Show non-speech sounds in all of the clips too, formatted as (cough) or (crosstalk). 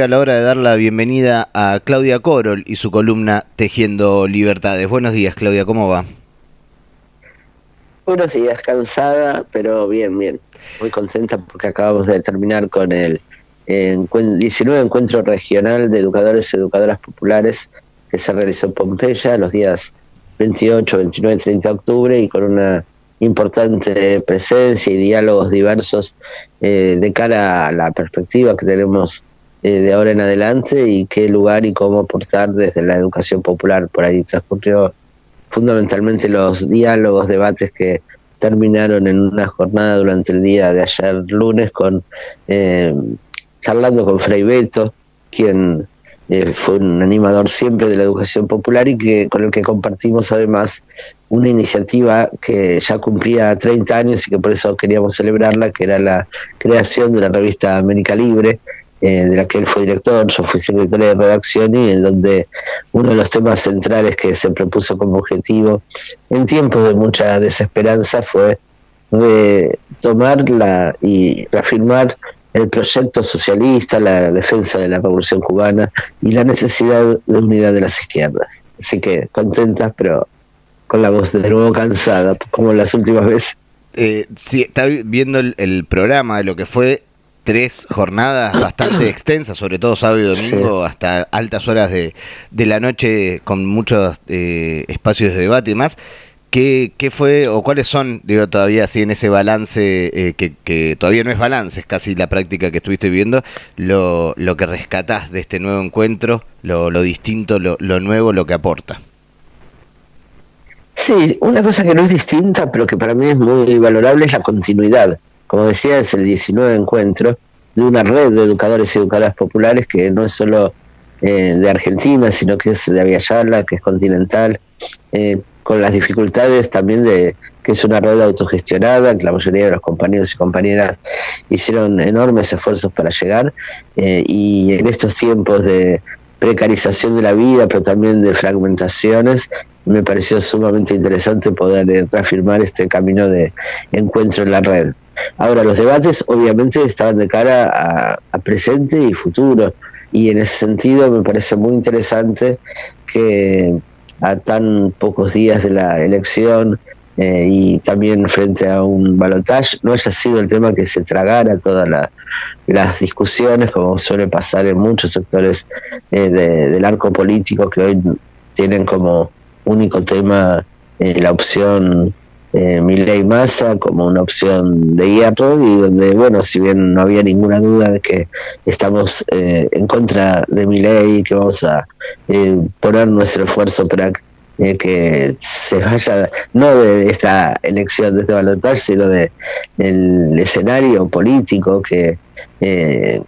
a la hora de dar la bienvenida a Claudia Corol y su columna Tejiendo Libertades. Buenos días, Claudia, ¿cómo va? Buenos días, cansada, pero bien, bien. Muy contenta porque acabamos de terminar con el 19 Encuentro Regional de Educadores y Educadoras Populares que se realizó en Pompeya los días 28, 29 y 30 de octubre y con una importante presencia y diálogos diversos eh, de cara a la perspectiva que tenemos eh, de ahora en adelante y qué lugar y cómo aportar desde la educación popular. Por ahí transcurrió fundamentalmente los diálogos, debates que terminaron en una jornada durante el día de ayer lunes con eh, charlando con Frei Beto, quien eh, fue un animador siempre de la educación popular y que con el que compartimos además una iniciativa que ya cumplía 30 años y que por eso queríamos celebrarla, que era la creación de la revista América Libre, eh, de la que él fue director, yo fui secretario de redacción y en donde uno de los temas centrales que se propuso como objetivo en tiempos de mucha desesperanza fue tomarla y reafirmar el proyecto socialista, la defensa de la revolución cubana y la necesidad de unidad de las izquierdas. Así que contentas, pero con la voz de nuevo cansada, como las últimas veces. Eh, sí, está viendo el programa de lo que fue tres jornadas bastante (clears throat) extensas, sobre todo sábado y domingo, hasta altas horas de, de, la noche, con muchos eh, espacios de debate y demás. ¿Qué, ¿Qué, fue o cuáles son, digo, todavía así en ese balance, eh, que, que, todavía no es balance, es casi la práctica que estuviste viendo, lo, lo que rescatás de este nuevo encuentro, lo, lo distinto, lo, lo nuevo, lo que aporta? Sí, una cosa que no es distinta, pero que para mí es muy valorable es la continuidad como decía, es el 19 encuentro de una red de educadores y educadoras populares que no es solo eh, de Argentina, sino que es de Aviala, que es continental, eh, con las dificultades también de que es una red autogestionada, que la mayoría de los compañeros y compañeras hicieron enormes esfuerzos para llegar, eh, y en estos tiempos de precarización de la vida, pero también de fragmentaciones, me pareció sumamente interesante poder reafirmar este camino de encuentro en la red. Ahora, los debates obviamente estaban de cara a, presente y futuro, y en ese sentido me parece muy interesante que a tan pocos días de la elección eh, y también frente a un balotaje no haya sido el tema que se tragara todas las discusiones, como suele pasar en muchos sectores eh, del arco político que hoy tienen como único tema eh, la opción eh, Milley Massa como una opción de hierro y donde, bueno, si bien no había ninguna duda de que estamos eh, en contra de Milley y que vamos a eh, poner nuestro esfuerzo para eh, que se vaya, no de esta elección, de este balotaje, sino de el escenario político que, que,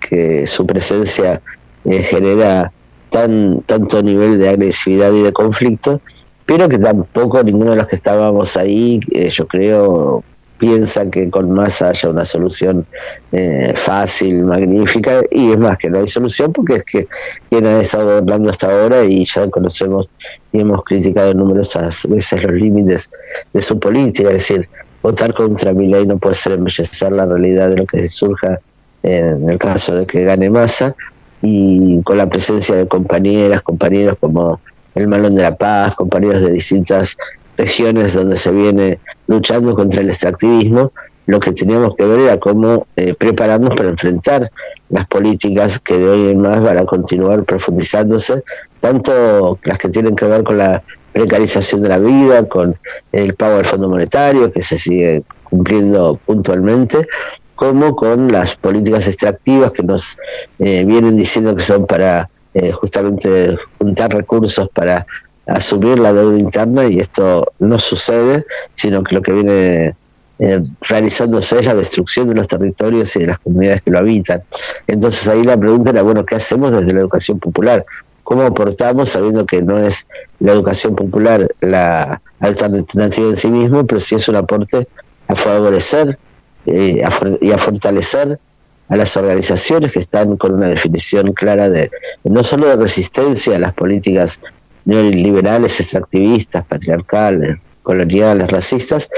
que, su presencia genera tan tanto nivel de agresividad y de conflicto pero que tampoco ninguno de los que estábamos ahí, eh, yo creo, piensa que con más haya una solución eh, fácil, magnífica, y es más que no hay solución porque es que quien ha estado hablando hasta ahora y ya conocemos y hemos criticado numerosas veces los límites de su política, es decir, votar contra mi ley no puede ser embellecer la realidad de lo que surja en el caso de que gane masa y con la presencia de compañeras, compañeros como el Malón de la Paz, compañeros de distintas regiones donde se viene luchando contra el extractivismo, lo que teníamos que ver era cómo eh, prepararnos para enfrentar las políticas que de hoy en más van a continuar profundizándose, tanto las que tienen que ver con la precarización de la vida, con el pago del Fondo Monetario, que se sigue cumpliendo puntualmente, como con las políticas extractivas que nos eh, vienen diciendo que son para eh, justamente juntar recursos para asumir la deuda interna y esto no sucede, sino que lo que viene eh, realizándose es la destrucción de los territorios y de las comunidades que lo habitan. Entonces ahí la pregunta era, bueno, ¿qué hacemos desde la educación popular? ¿Cómo aportamos sabiendo que no es la educación popular la alternativa en sí mismo, pero sí es un aporte a favorecer eh, y a fortalecer a las organizaciones que están con una definición clara de no solo de resistencia a las políticas neoliberales, extractivistas, patriarcales, coloniales, racistas,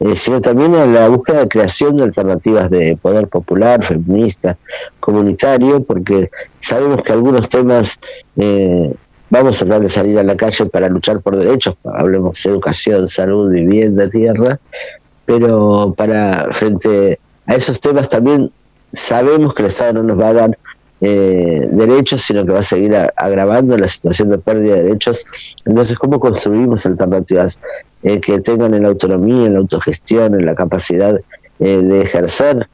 eh, sino también a la búsqueda de creación de alternativas de poder popular, feminista, comunitario, porque sabemos que algunos temas eh, vamos a tratar de salir a la calle para luchar por derechos, hablemos de educación, salud, vivienda, tierra, pero para frente a esos temas también sabemos que el Estado no nos va a dar eh, derechos, sino que va a seguir agravando la situación de pérdida de derechos. Entonces, ¿cómo construimos alternativas eh, que tengan en la autonomía, en la autogestión, en la capacidad eh, de ejercer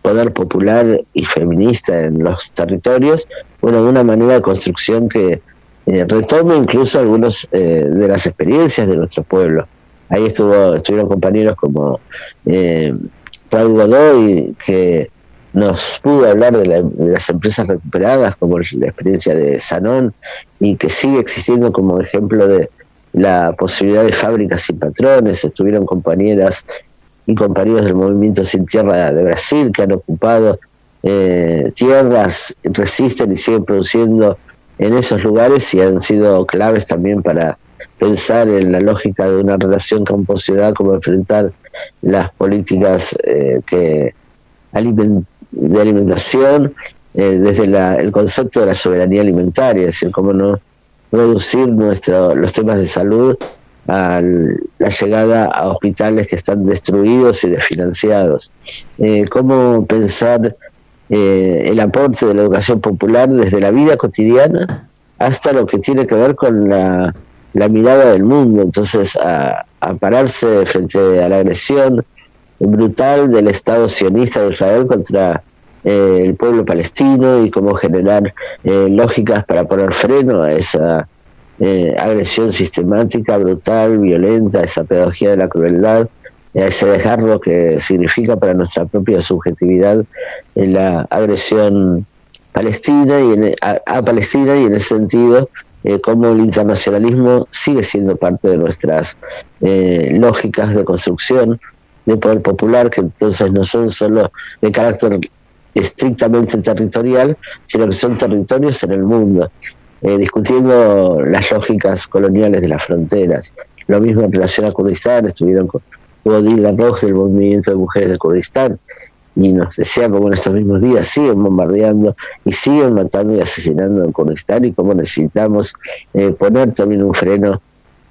poder popular y feminista en los territorios? Bueno, de una manera de construcción que retome incluso algunas de las experiencias de nuestro pueblo. Ahí estuvo, estuvieron compañeros como Raúl Godoy, que nos pudo hablar de, las empresas recuperadas, como la experiencia de Sanón, y que sigue existiendo como ejemplo de la posibilidad de fábricas sin patrones. Estuvieron compañeras y compañeros del Movimiento Sin Tierra de Brasil que han ocupado eh, tierras, resisten y siguen produciendo en esos lugares y han sido claves también para pensar en la lógica de una relación campo-ciudad, como enfrentar las políticas eh, que alimentan de alimentación eh, desde el concepto de la soberanía alimentaria, es decir, cómo no reducir nuestro, los temas de salud a la llegada a hospitales que están destruidos y desfinanciados. Eh, cómo pensar eh, el aporte de la educación popular desde la vida cotidiana hasta lo que tiene que ver con la, mirada del mundo. Entonces, a, a pararse frente a la agresión brutal del Estado sionista de Israel contra eh, el pueblo palestino y cómo generar eh, lógicas para poner freno a esa eh, agresión sistemática, brutal, violenta, esa pedagogía de la crueldad, a ese dejarlo que significa para nuestra propia subjetividad la agresión palestina y a, Palestina y en ese sentido cómo el internacionalismo sigue siendo parte de nuestras lógicas de construcción de poder popular, que entonces no son solo de carácter estrictamente territorial, sino que son territorios en el mundo, eh, discutiendo las lógicas coloniales de las fronteras. Lo mismo en relación a Kurdistán, estuvieron con Odila Rojo del Movimiento de Mujeres de Kurdistán, y nos decía como en estos mismos días siguen bombardeando y siguen matando y asesinando en Kurdistán y cómo necesitamos eh, poner también un freno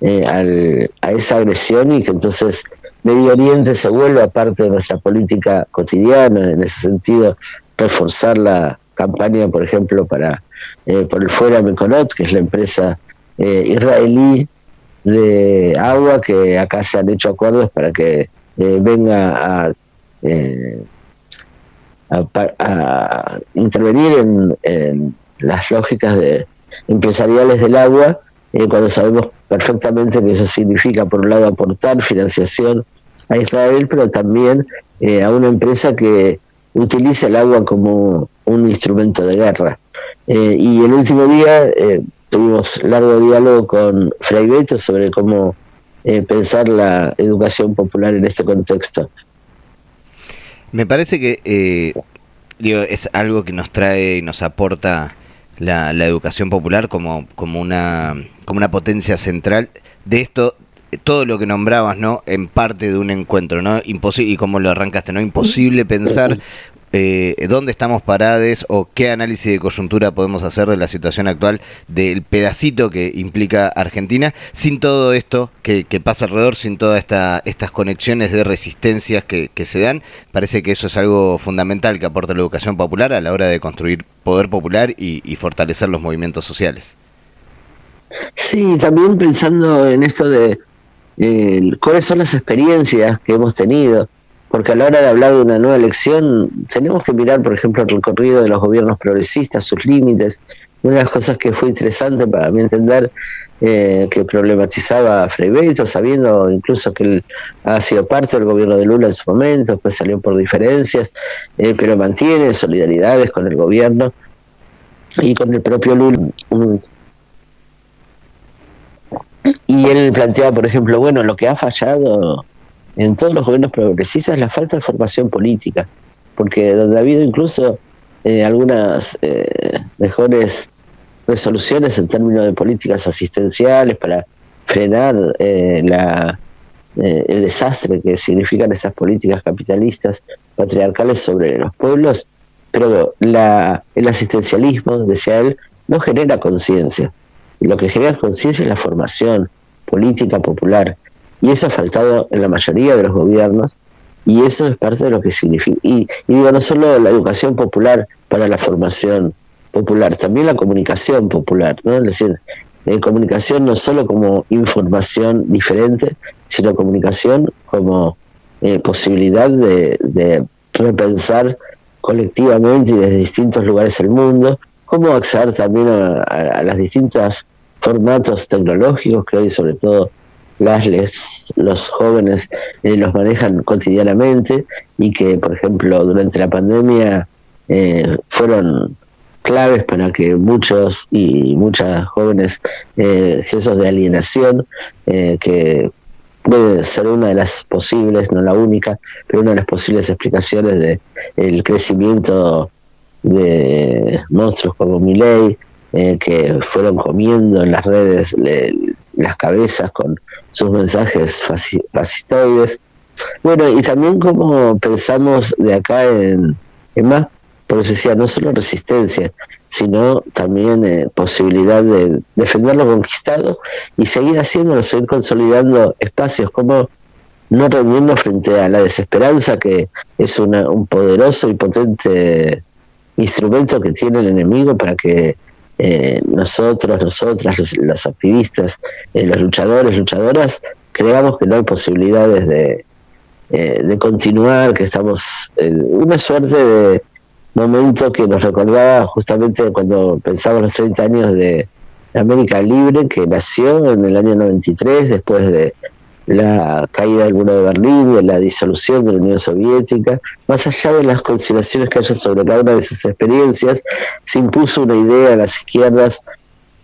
eh, al, a esa agresión y que entonces Medio Oriente se vuelva parte de nuestra política cotidiana, en ese sentido, reforzar la campaña, por ejemplo, para eh, por el Fuera Meconot, que es la empresa eh, israelí de agua, que acá se han hecho acuerdos para que eh, venga a, a, intervenir en, las lógicas de, empresariales del agua, cuando sabemos perfectamente que eso significa, por un lado, aportar financiación a Israel, pero también eh, a una empresa que utiliza el agua como un instrumento de guerra. Eh, y el último día eh, tuvimos largo diálogo con Frei Beto sobre cómo pensar la educación popular en este contexto. Me parece que digo, es algo que nos trae y nos aporta la, la educación popular como, como, una, como una potencia central de esto todo lo que nombrabas, ¿no? En parte de un encuentro, ¿no? Imposible, y como lo arrancaste, ¿no? Imposible pensar eh, dónde estamos parados o qué análisis de coyuntura podemos hacer de la situación actual del pedacito que implica Argentina, sin todo esto que, pasa alrededor, sin todas esta, estas conexiones de resistencias que, se dan. Parece que eso es algo fundamental que aporta la educación popular a la hora de construir poder popular y, y fortalecer los movimientos sociales. Sí, también pensando en esto de cuáles son las experiencias que hemos tenido, porque a la hora de hablar de una nueva elección tenemos que mirar, por ejemplo, el recorrido de los gobiernos progresistas, sus límites. Una de las cosas que fue interesante para mi entender, eh, que problematizaba a sabiendo incluso que él ha sido parte del gobierno de Lula en su momento, después salió por diferencias, eh, pero mantiene solidaridades con el gobierno y con el propio Lula. Y él planteaba, por ejemplo, bueno, lo que ha fallado en todos los gobiernos progresistas es la falta de formación política, porque donde ha habido incluso eh, algunas eh, mejores resoluciones en términos de políticas asistenciales para frenar eh, la, eh, el desastre que significan estas políticas capitalistas patriarcales sobre los pueblos, pero la, el asistencialismo, decía él, no genera conciencia. Lo que genera conciencia es la formación política popular. Y eso ha faltado en la mayoría de los gobiernos y eso es parte de lo que significa. Y, digo, no solo la educación popular para la formación popular, también la comunicación popular, ¿no? Es decir, comunicación no solo como información diferente, sino comunicación como eh, posibilidad de, repensar colectivamente y desde distintos lugares del mundo, cómo acceder también a, a, las distintas formatos tecnológicos que hoy sobre todo las los jóvenes eh, los manejan cotidianamente y que por ejemplo durante la pandemia eh, fueron claves para que muchos y muchas jóvenes eh, de alienación eh, que puede ser una de las posibles, no la única, pero una de las posibles explicaciones de el crecimiento de monstruos como Miley, eh, que fueron comiendo en las redes las cabezas con sus mensajes fascistoides. Bueno, y también como pensamos de acá en, en más, por decía, no solo resistencia, sino también eh, posibilidad de defender lo conquistado y seguir haciéndolo, seguir consolidando espacios, como no rendirnos frente a la desesperanza, que es una, un poderoso y potente instrumento que tiene el enemigo para que eh, nosotros, nosotras, los, activistas, eh, los luchadores, luchadoras, creamos que no hay posibilidades de, eh, de continuar, que estamos en una suerte de momento que nos recordaba justamente cuando pensamos los 30 años de América Libre, que nació en el año 93, después de la caída del muro de Berlín, de la disolución de la Unión Soviética, más allá de las consideraciones que haya sobre cada una de esas experiencias, se impuso una idea a las izquierdas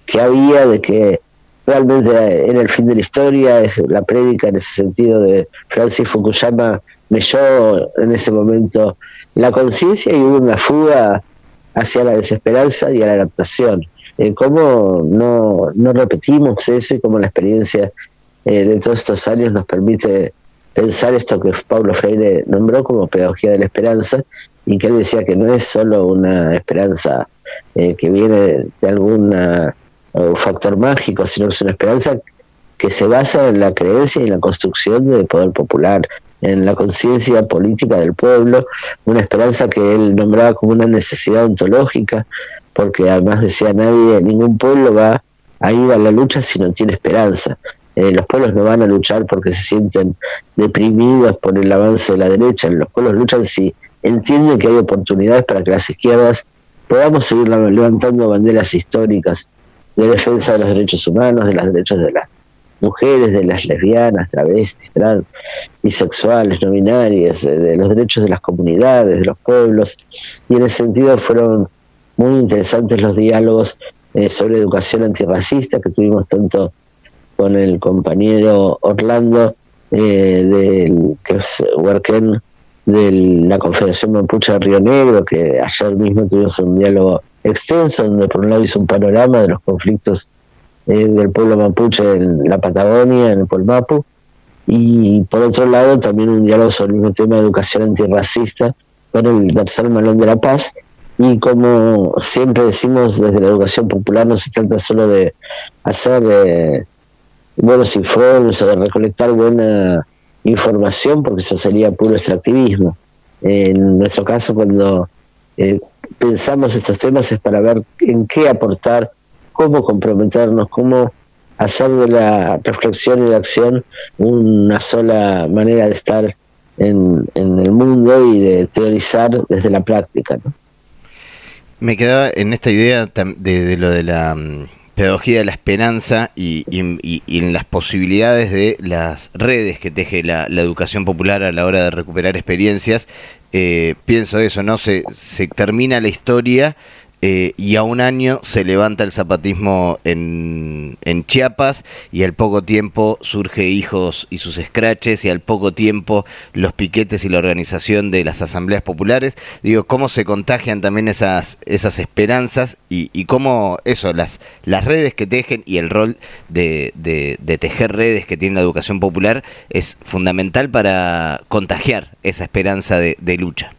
que había de que realmente en el fin de la historia, la prédica en ese sentido de Francis Fukuyama leyó en ese momento la conciencia y hubo una fuga hacia la desesperanza y a la adaptación. Eh, ¿Cómo no, no repetimos eso y cómo la experiencia eh, de todos estos años nos permite pensar esto que Pablo Freire nombró como pedagogía de la esperanza y que él decía que no es solo una esperanza eh, que viene de algún factor mágico, sino que es una esperanza que se basa en la creencia y en la construcción del poder popular, en la conciencia política del pueblo, una esperanza que él nombraba como una necesidad ontológica, porque además decía nadie, ningún pueblo va a ir a la lucha si no tiene esperanza. Eh, los pueblos no van a luchar porque se sienten deprimidos por el avance de la derecha, los pueblos luchan si entienden que hay oportunidades para que las izquierdas podamos seguir levantando banderas históricas de defensa de los derechos humanos, de los derechos de las mujeres, de las lesbianas, travestis, trans, bisexuales, no binarias, de los derechos de las comunidades, de los pueblos. Y en ese sentido fueron muy interesantes los diálogos eh, sobre educación antirracista que tuvimos tanto con el compañero Orlando eh, del que es Huarquén de la Confederación Mapuche de Río Negro, que ayer mismo tuvimos un diálogo extenso, donde por un lado hizo un panorama de los conflictos eh, del pueblo mapuche en la Patagonia, en el Polmapu, y por otro lado también un diálogo sobre el tema de educación antirracista con el tercer malón de la paz, y como siempre decimos desde la educación popular no se trata solo de hacer eh, buenos informes o de recolectar buena información, porque eso sería puro extractivismo. En nuestro caso, cuando eh, pensamos estos temas es para ver en qué aportar, cómo comprometernos, cómo hacer de la reflexión y de acción una sola manera de estar en, el mundo y de teorizar desde la práctica. Me quedaba en esta idea de lo de la mm, pedagogía de la esperanza y, en las posibilidades de las redes que teje la, educación popular a la hora de recuperar experiencias. Eh, pienso eso, ¿no? Se, se termina la historia eh, y a un año se levanta el zapatismo en, en, Chiapas y al poco tiempo surge Hijos y sus escraches y al poco tiempo los piquetes y la organización de las asambleas populares. Digo, cómo se contagian también esas, esas esperanzas y, cómo eso, las, las redes que tejen y el rol de, tejer redes que tiene la educación popular es fundamental para contagiar esa esperanza de, de lucha.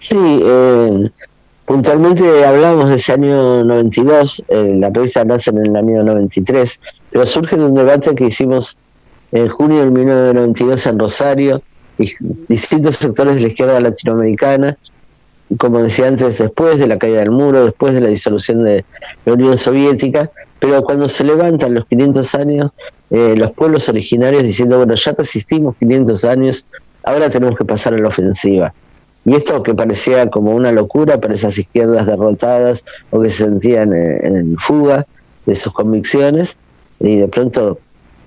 Sí, eh, puntualmente hablamos de ese año 92, eh, la revista nace en el año 93, pero surge de un debate que hicimos en junio de 1992 en Rosario, distintos sectores de la izquierda latinoamericana, como decía antes, después de la caída del muro, después de la disolución de la Unión Soviética, pero cuando se levantan los 500 años, eh, los pueblos originarios diciendo, bueno, ya resistimos 500 años, ahora tenemos que pasar a la ofensiva. Y esto que parecía como una locura para esas izquierdas derrotadas o que se sentían en, fuga de sus convicciones, y de pronto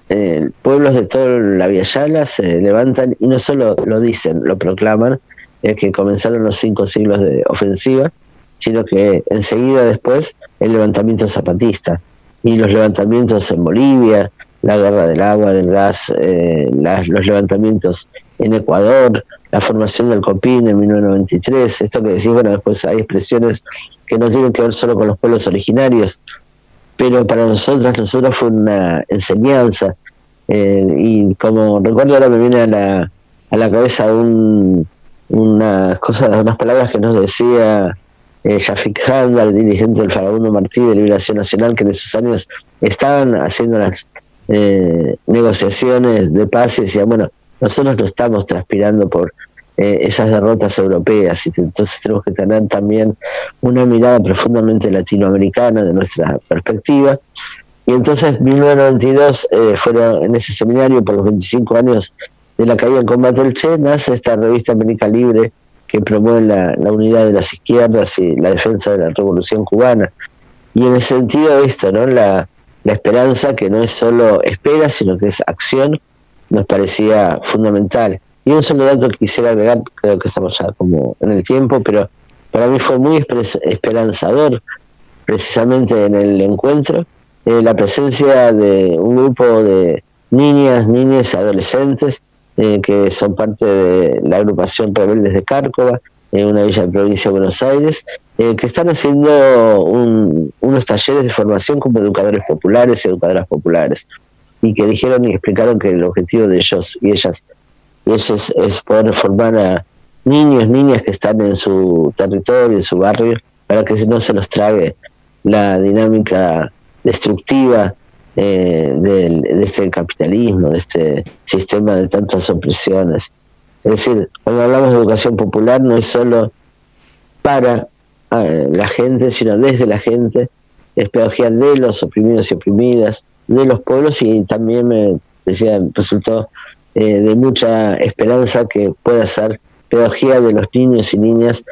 eh, pueblos de toda la Via Yala se levantan y no solo lo dicen, lo proclaman, que comenzaron los cinco siglos de ofensiva, sino que enseguida después el levantamiento zapatista. Y los levantamientos en Bolivia, la guerra del agua, del gas, eh, los levantamientos en Ecuador, la formación del COPIN en 1993, esto que decís, bueno, después hay expresiones que no tienen que ver solo con los pueblos originarios, pero para nosotras, nosotros fue una enseñanza, eh, y como recuerdo ahora me viene a la, a la cabeza un, unas cosas, unas palabras que nos decía eh, Shafik el dirigente del Farabundo Martí de Liberación Nacional, que en esos años estaban haciendo las eh, negociaciones de paz y decía, bueno, nosotros no estamos transpirando por eh, esas derrotas europeas y entonces tenemos que tener también una mirada profundamente latinoamericana de nuestra perspectiva. Y entonces 1992 eh, fueron en ese seminario por los 25 años de la caída en combate del Che, nace esta revista América Libre que promueve la, unidad de las izquierdas y la defensa de la revolución cubana. Y en el sentido de esto, ¿no? La, la esperanza que no es solo espera, sino que es acción, nos parecía fundamental. Y un solo dato que quisiera agregar, creo que estamos ya como en el tiempo, pero para mí fue muy esperanzador precisamente en el encuentro eh, la presencia de un grupo de niñas, niñas, adolescentes eh, que son parte de la agrupación Rebeldes de Cárcova, en una villa de provincia de Buenos Aires, eh, que están haciendo unos talleres de formación como educadores populares y educadoras populares, y que dijeron y explicaron que el objetivo de ellos y ellas, es, es poder formar a niños, niñas que están en su territorio, en su barrio, para que no se los trague la dinámica destructiva eh, de este capitalismo, de este sistema de tantas opresiones. Es decir, cuando hablamos de educación popular no es solo para eh, la gente, sino desde la gente, es pedagogía de los oprimidos y oprimidas, de los pueblos y también me decía, resultó eh, de mucha esperanza que pueda ser pedagogía de los niños y niñas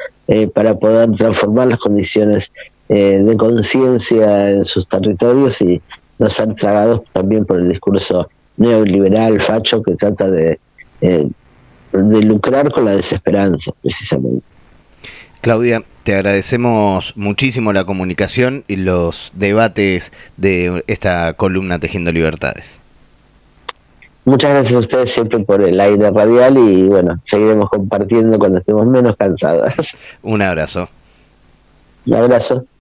para poder transformar las condiciones de conciencia en sus territorios y no ser tragados también por el discurso neoliberal, facho, que trata de, eh, de lucrar con la desesperanza, precisamente. Claudia, te agradecemos muchísimo la comunicación y los debates de esta columna Tejiendo Libertades. Muchas gracias a ustedes siempre por el aire radial y bueno, seguiremos compartiendo cuando estemos menos cansadas. Un abrazo. Un abrazo.